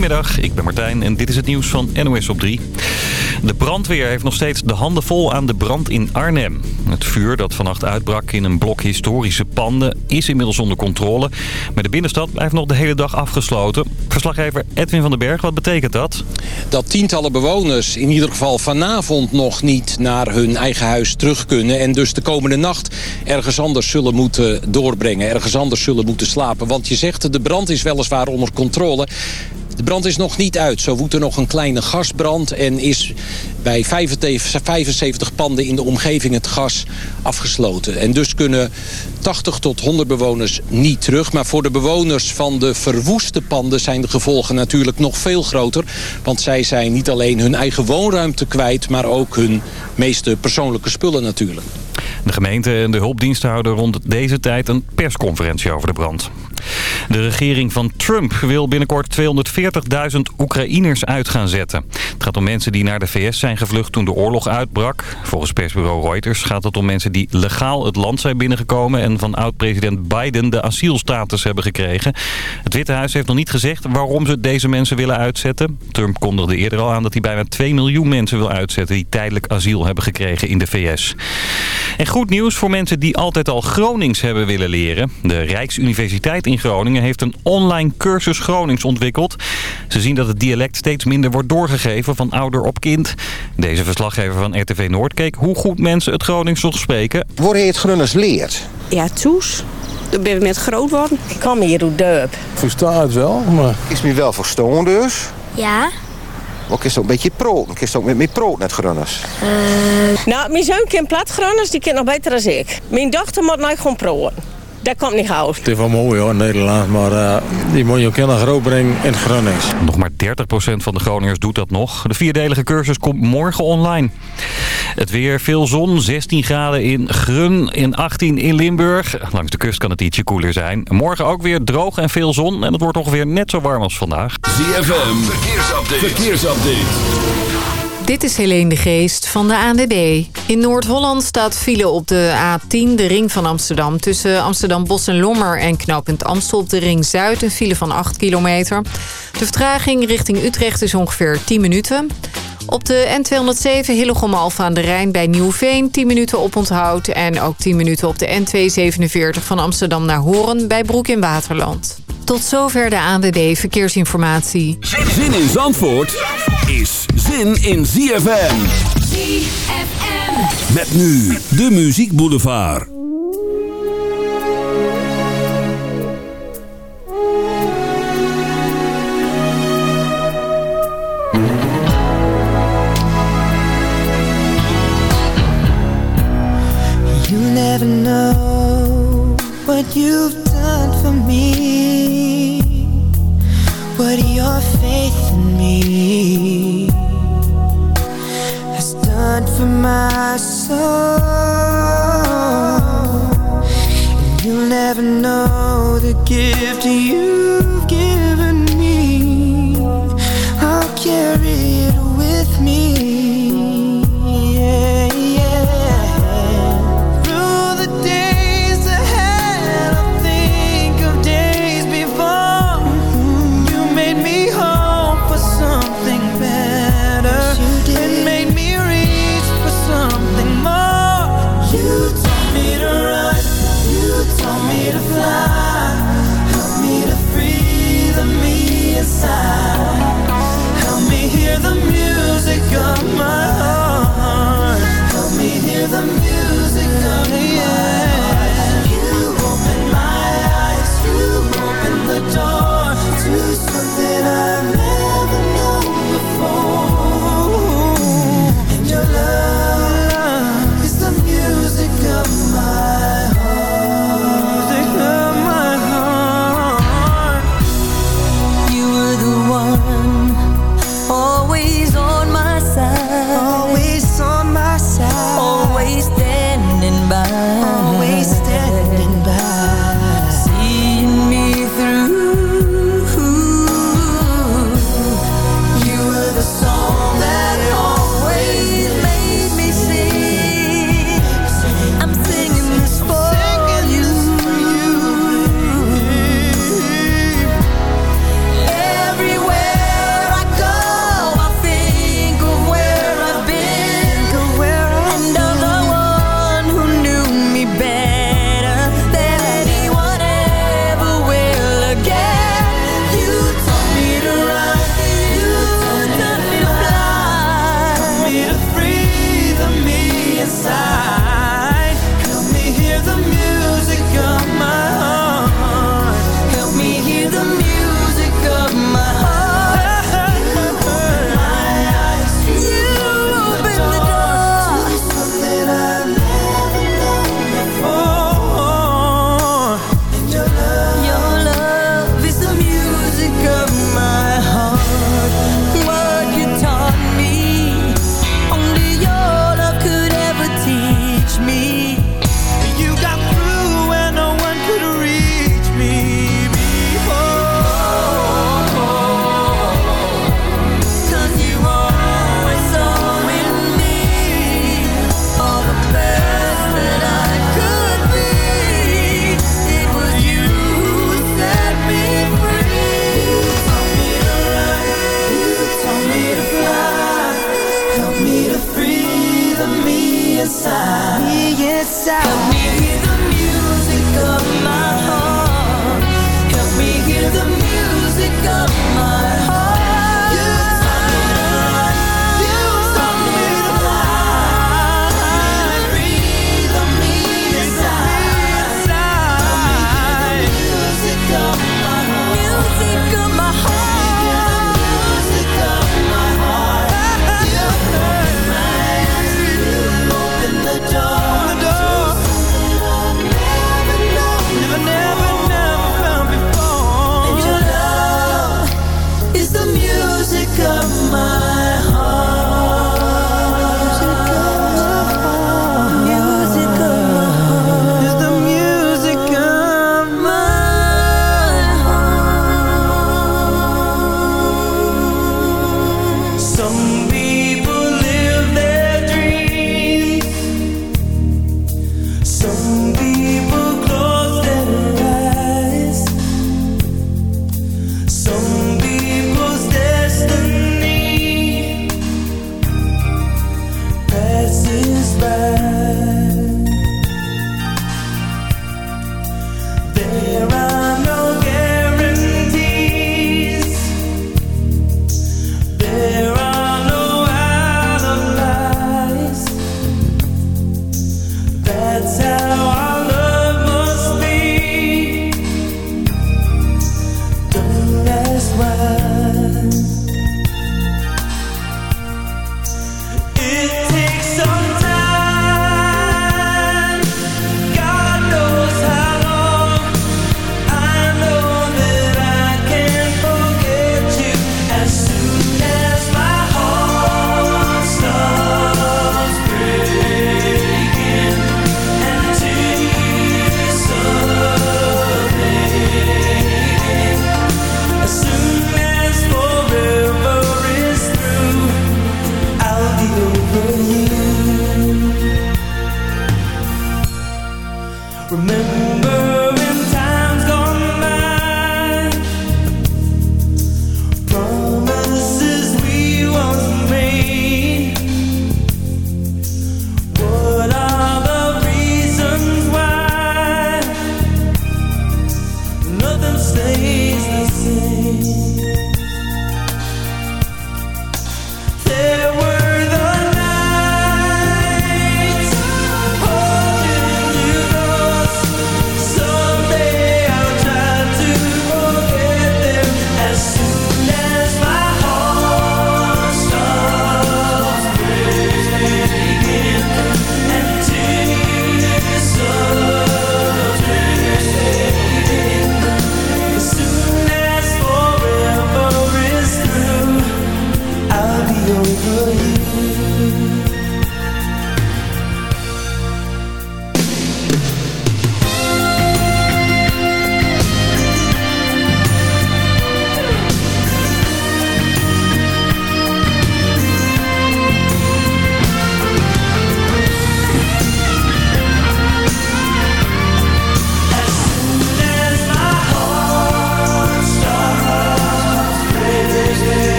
Goedemiddag, ik ben Martijn en dit is het nieuws van NOS op 3. De brandweer heeft nog steeds de handen vol aan de brand in Arnhem. Het vuur dat vannacht uitbrak in een blok historische panden is inmiddels onder controle. Maar de binnenstad blijft nog de hele dag afgesloten. Verslaggever Edwin van den Berg, wat betekent dat? Dat tientallen bewoners in ieder geval vanavond nog niet naar hun eigen huis terug kunnen. En dus de komende nacht ergens anders zullen moeten doorbrengen. Ergens anders zullen moeten slapen. Want je zegt, de brand is weliswaar onder controle. De brand is nog niet uit. Zo woedt er nog een kleine gasbrand en is bij 75 panden in de omgeving het gas afgesloten. En dus kunnen 80 tot 100 bewoners niet terug. Maar voor de bewoners van de verwoeste panden zijn de gevolgen natuurlijk nog veel groter. Want zij zijn niet alleen hun eigen woonruimte kwijt... maar ook hun meeste persoonlijke spullen natuurlijk. De gemeente en de hulpdiensten houden rond deze tijd een persconferentie over de brand. De regering van Trump wil binnenkort 240.000 Oekraïners uit gaan zetten. Het gaat om mensen die naar de VS zijn gevlucht toen de oorlog uitbrak. Volgens persbureau Reuters gaat het om mensen die legaal het land zijn binnengekomen... en van oud-president Biden de asielstatus hebben gekregen. Het Witte Huis heeft nog niet gezegd waarom ze deze mensen willen uitzetten. Trump kondigde eerder al aan dat hij bijna 2 miljoen mensen wil uitzetten... die tijdelijk asiel hebben gekregen in de VS. En goed nieuws voor mensen die altijd al Gronings hebben willen leren. De Rijksuniversiteit in Groningen heeft een online cursus Gronings ontwikkeld. Ze zien dat het dialect steeds minder wordt doorgegeven van ouder op kind. Deze verslaggever van RTV Noord keek hoe goed mensen het Gronings nog spreken. Waar je het Gronings leert? Ja, toes. Ik ben met groot worden. Ik kom hier op dorp. Versta het wel, maar... Is me wel verstaan dus? Ja. Wat is ook een beetje proot? Kist ook met mijn proot net Gronings? Uh... Nou, mijn zoon kent plat Gronings, die kent nog beter dan ik. Mijn dochter moet nou gewoon proten. Dat komt niet gauw. Het is wel mooi hoor, Nederland, maar uh, die moet je ook heel groot brengen in Gronings. Nog maar 30% van de Groningers doet dat nog. De vierdelige cursus komt morgen online. Het weer, veel zon, 16 graden in Grun, in 18 in Limburg. Langs de kust kan het ietsje koeler zijn. Morgen ook weer droog en veel zon en het wordt ongeveer net zo warm als vandaag. ZFM, verkeersupdate. verkeersupdate. Dit is Helene de Geest van de ANWB. In Noord-Holland staat file op de A10, de ring van Amsterdam. Tussen Amsterdam Bos en Lommer en knooppunt Amstel op de ring Zuid. Een file van 8 kilometer. De vertraging richting Utrecht is ongeveer 10 minuten. Op de N207 Hillegom Alfa aan de Rijn bij Nieuwveen 10 minuten op onthoud. En ook 10 minuten op de N247 van Amsterdam naar Horen bij Broek in Waterland. Tot zover de ANWB Verkeersinformatie. Zin in Zandvoort is zin in ZFM. ZFM. Met nu de Muziek Boulevard. You never know what you've done for me. What your faith in me has done for my soul. And you'll never know the gift you've given me. I'll carry it with me.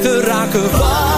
Te raken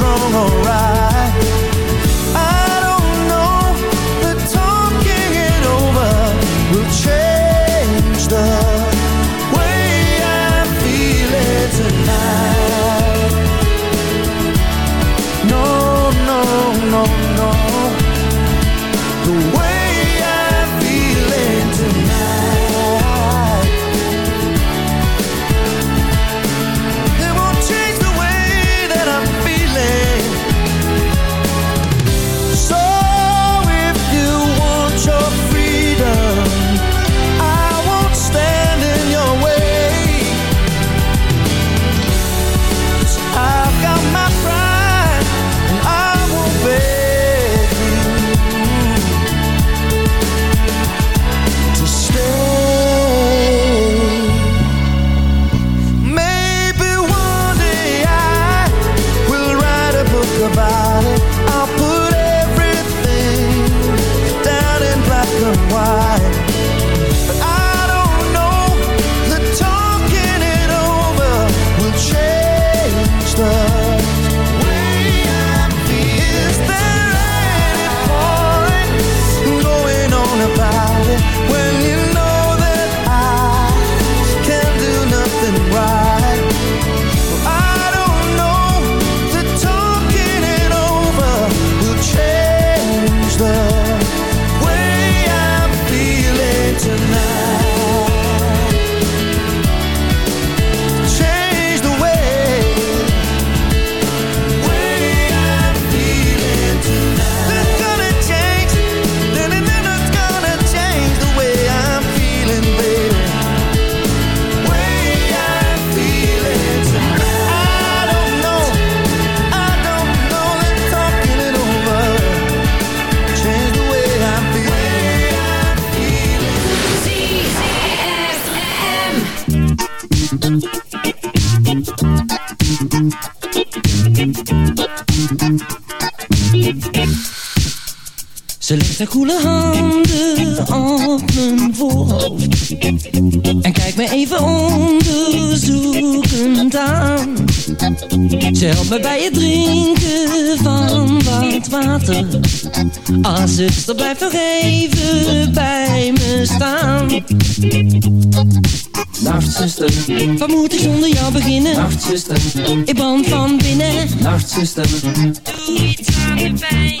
who is koele handen op mijn voorhoofd En kijkt me even onderzoekend aan. Ze helpt me bij het drinken van wat water. Ah, zuster, blijf nog even bij me staan. Nachtzuster, wat moet ik zonder jou beginnen? Nachtzuster, ik brand van binnen. Nachtzuster, doe iets aan de pijn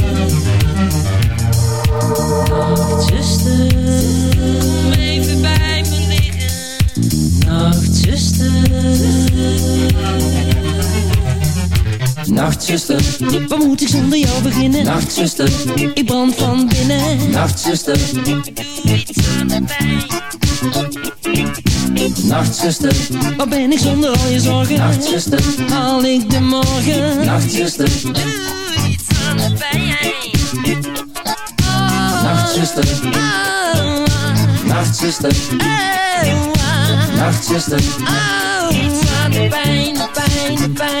Nachtzuster, wat moet ik zonder jou beginnen? Nachtzuster, ik brand van binnen. Nachtzuster, doe iets aan de pijn. Nachtzuster, waar ben ik zonder al je zorgen? Nachtzuster, haal ik de morgen? Nachtzuster, doe iets aan de pijn. Oh, Nachtzuster, oh, Nachtzuster, oh, Nachtzuster, oh, iets aan de pijn, de pijn, de pijn, de pijn.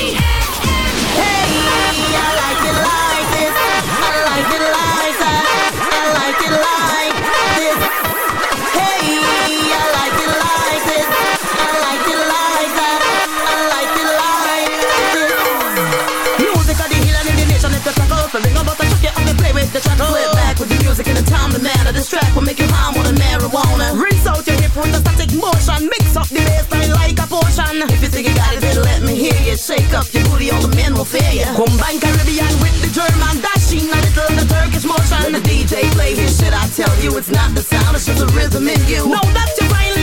This you high more than marijuana. Rinse out your hip with a static motion. Mix up the bassline like a potion. If you think you got it, then let me hear you. Shake up your booty, all the men will fear you. Combine Caribbean with the German dashing, a little of the Turkish motion. The DJ play his shit, I tell you, it's not the sound, it's just the rhythm in you. Know that you finally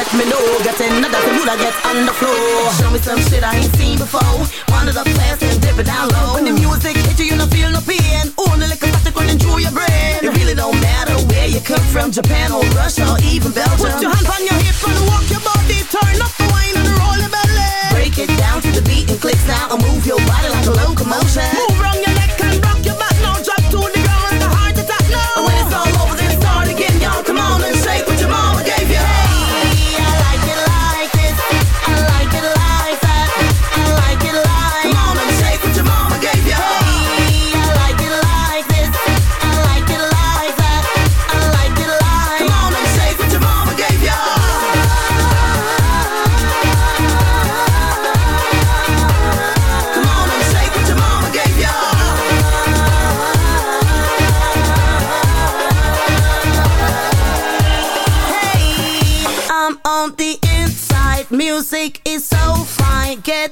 let me know. Get that the mood I get on the floor. Show me some shit I ain't seen before. One of the fast and dip it down low. When the music hit you, you don't feel no pain. Only like a static running through your brain. It really don't matter where you come from, Japan or Russia or even Belgium. Put your hands on your hips and walk your body. Turn up the wine and roll your belly. Break it down to the beat and click now and move your body like a locomotion. Move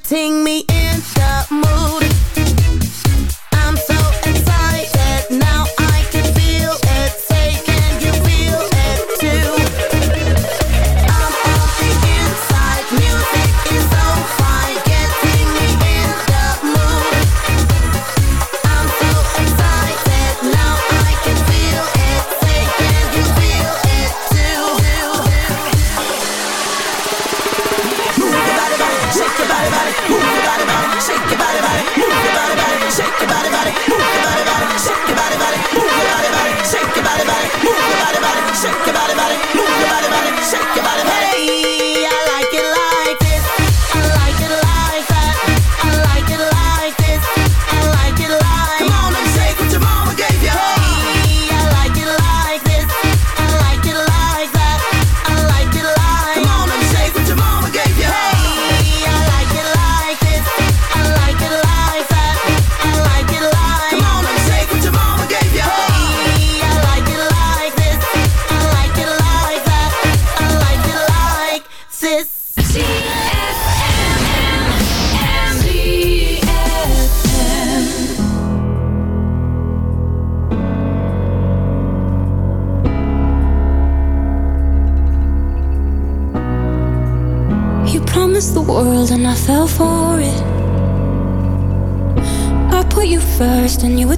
Ting me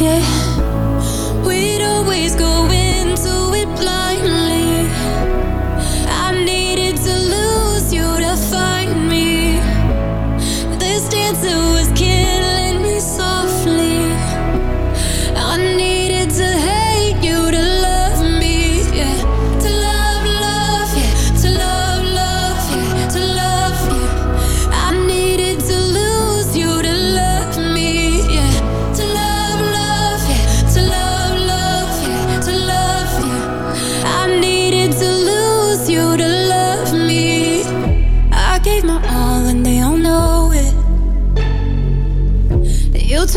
Yeah, we'd always go into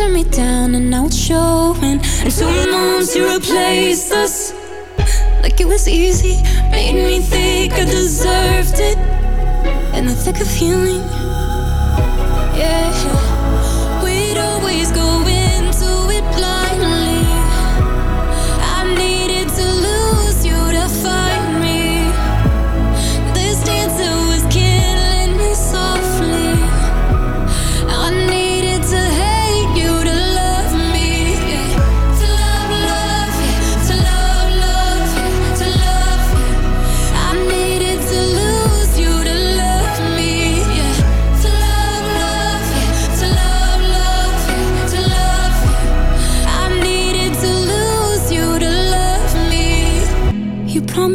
Turned me down and now it's showing. And two months you replaced us. Like it was easy, made me think I deserved it. In the thick of healing, yeah. We'd always go into it blindly.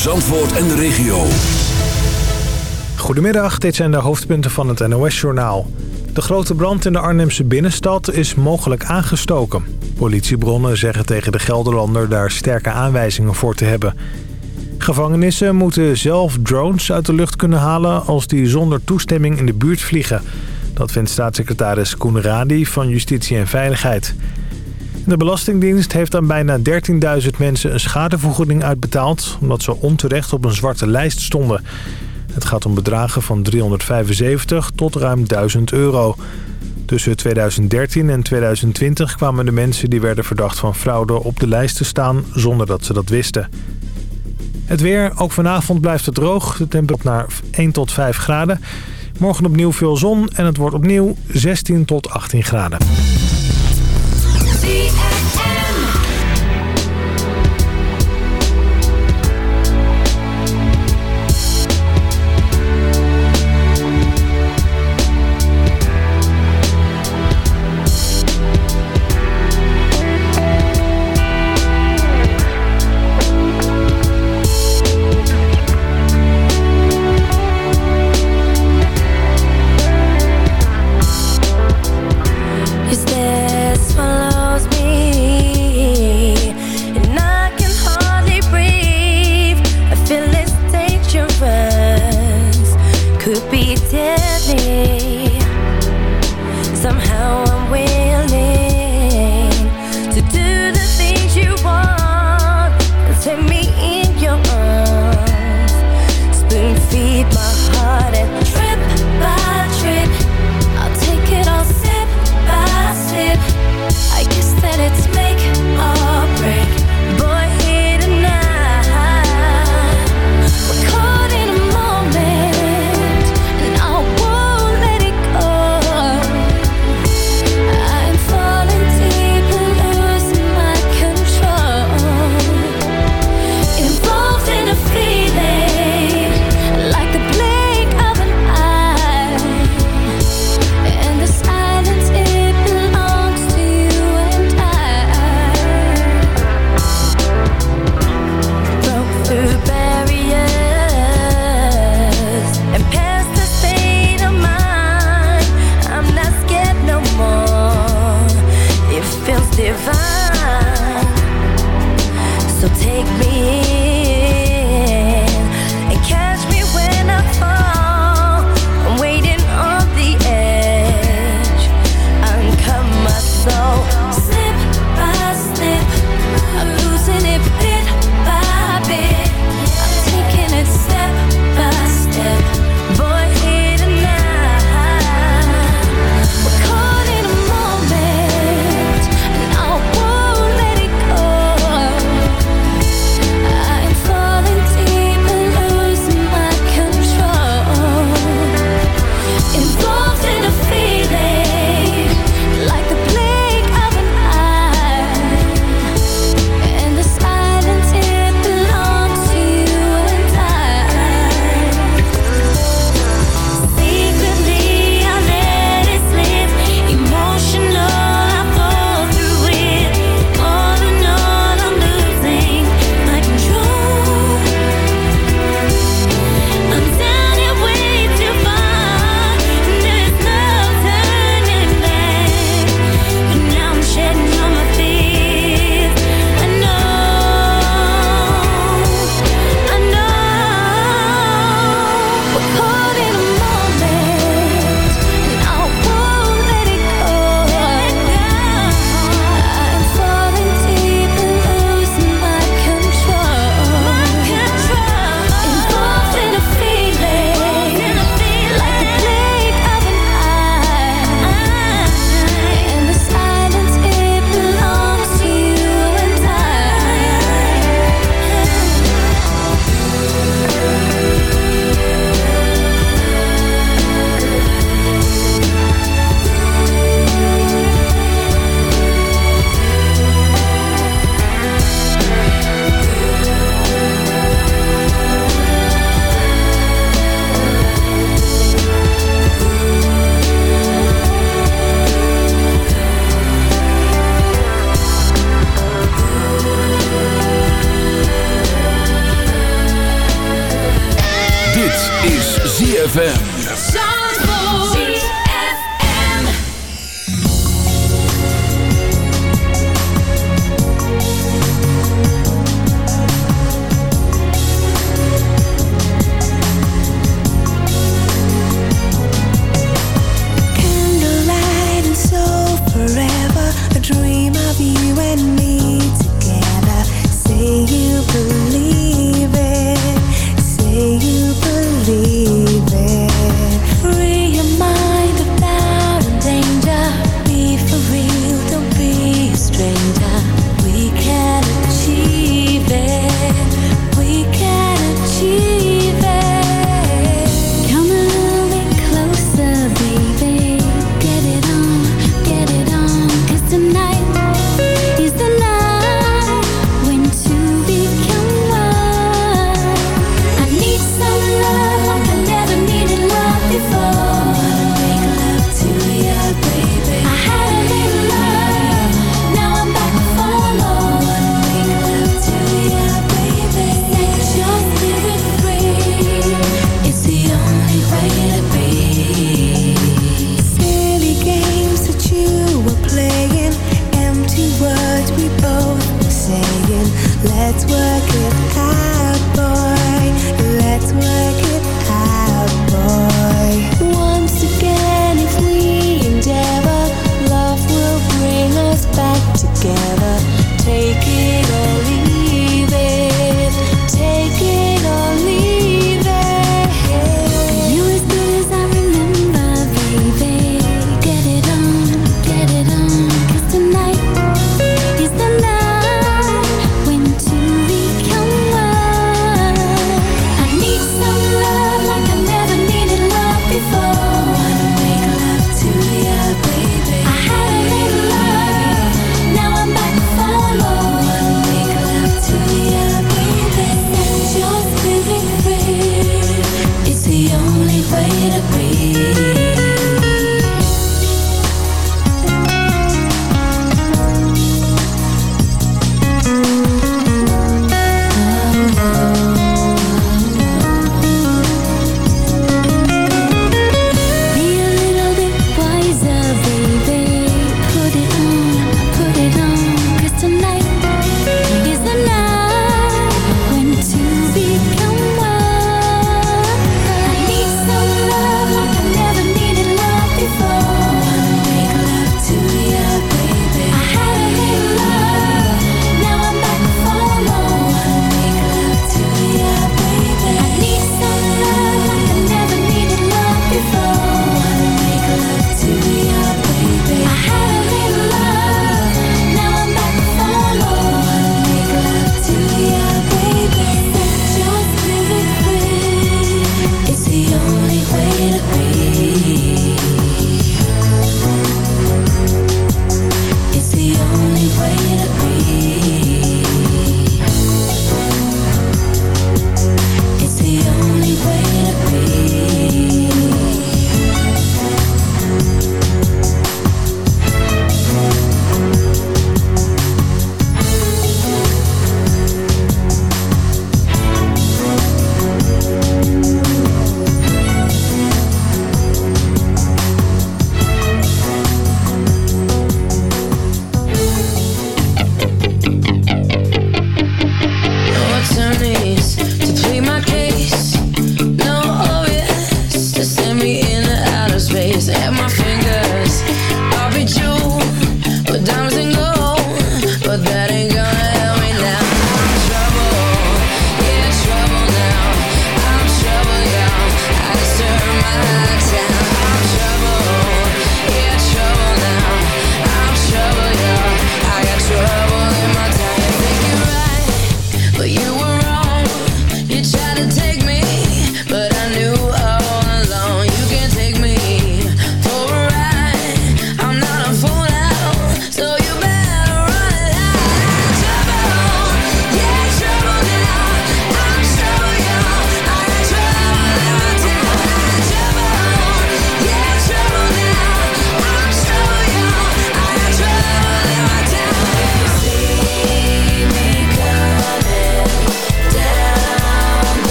Zandvoort en de regio. Goedemiddag, dit zijn de hoofdpunten van het NOS-journaal. De grote brand in de Arnhemse binnenstad is mogelijk aangestoken. Politiebronnen zeggen tegen de Gelderlander daar sterke aanwijzingen voor te hebben. Gevangenissen moeten zelf drones uit de lucht kunnen halen... als die zonder toestemming in de buurt vliegen. Dat vindt staatssecretaris Koen Radi van Justitie en Veiligheid. De Belastingdienst heeft aan bijna 13.000 mensen een schadevergoeding uitbetaald... omdat ze onterecht op een zwarte lijst stonden. Het gaat om bedragen van 375 tot ruim 1000 euro. Tussen 2013 en 2020 kwamen de mensen die werden verdacht van fraude op de lijst te staan zonder dat ze dat wisten. Het weer, ook vanavond blijft het droog. De temperatuur naar 1 tot 5 graden. Morgen opnieuw veel zon en het wordt opnieuw 16 tot 18 graden.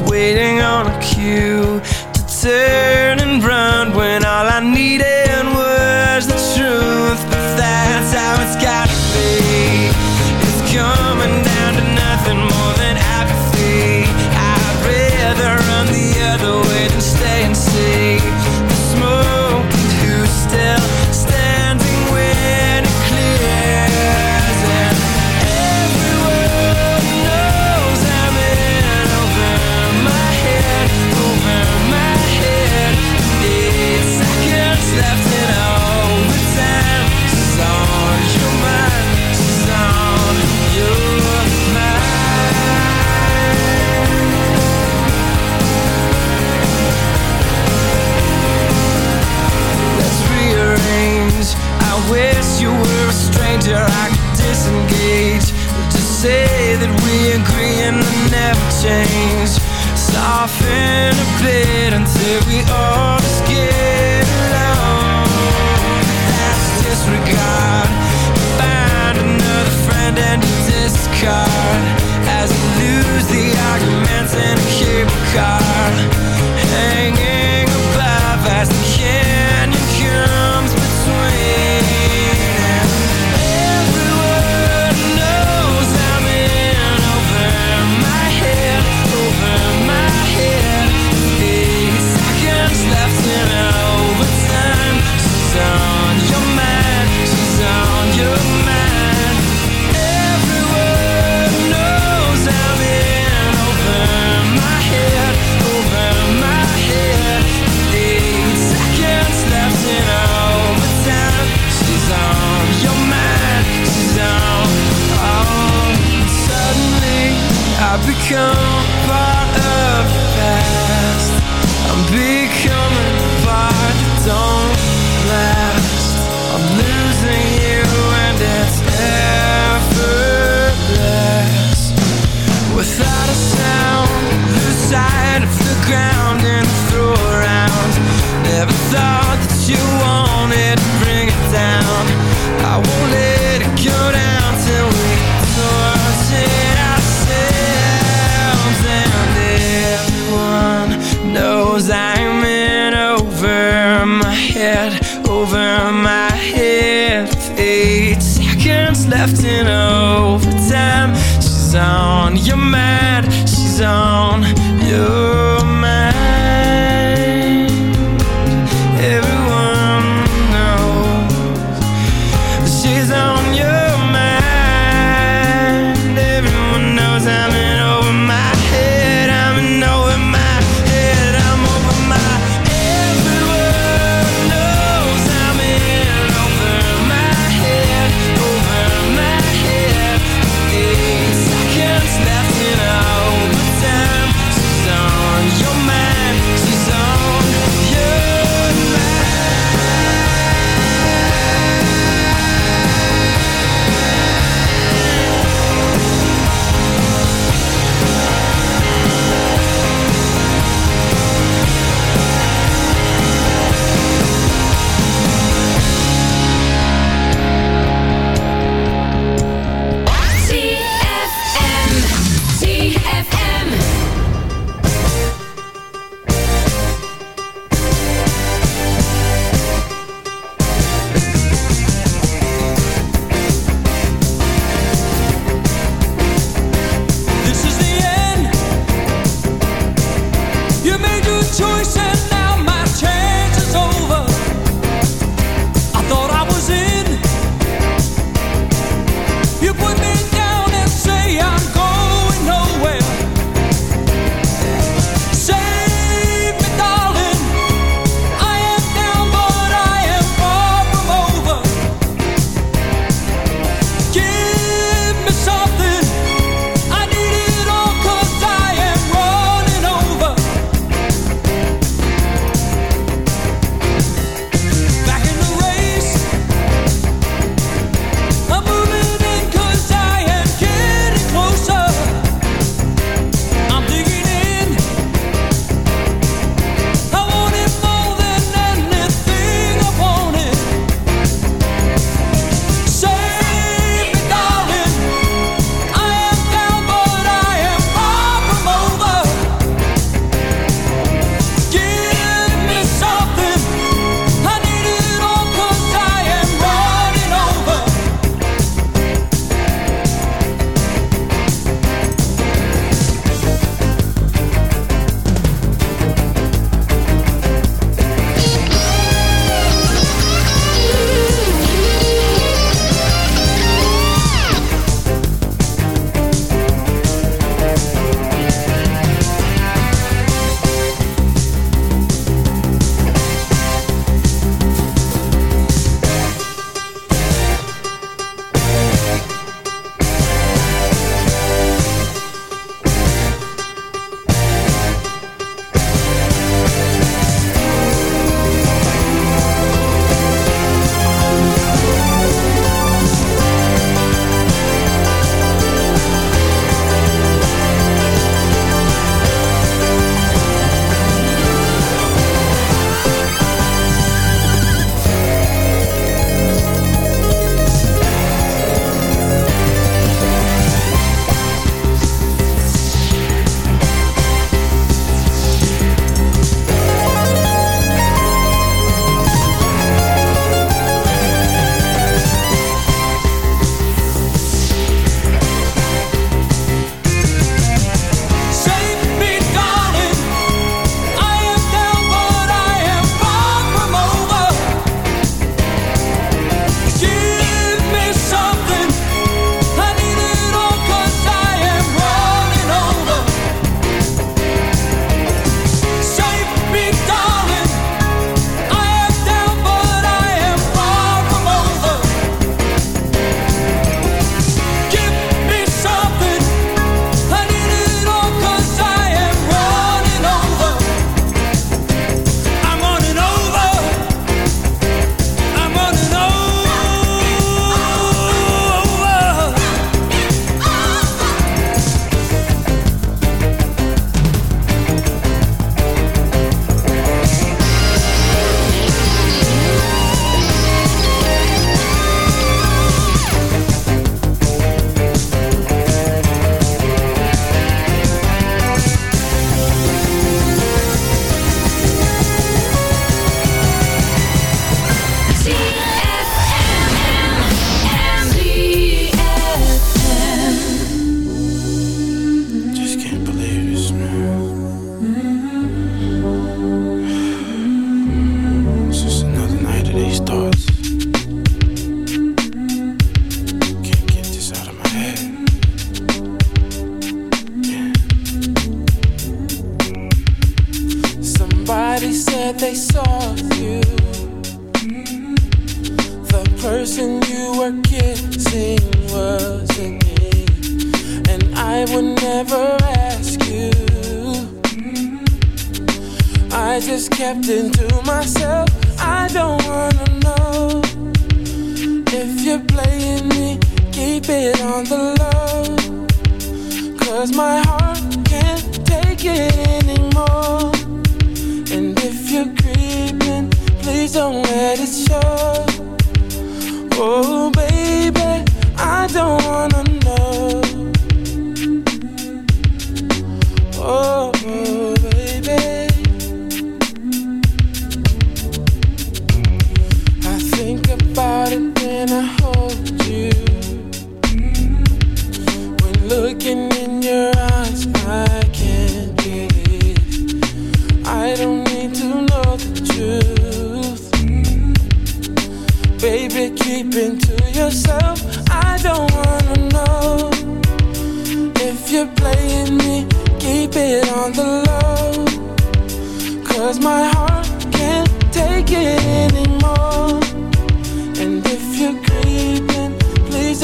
waiting until we are You're mad, she's on.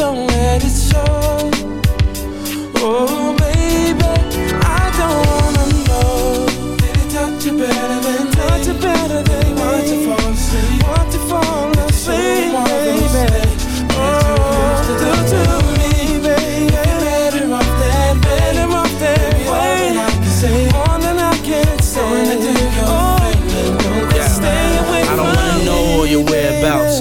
Don't let it show. Oh,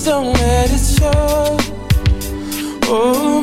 Please don't let it show. Oh,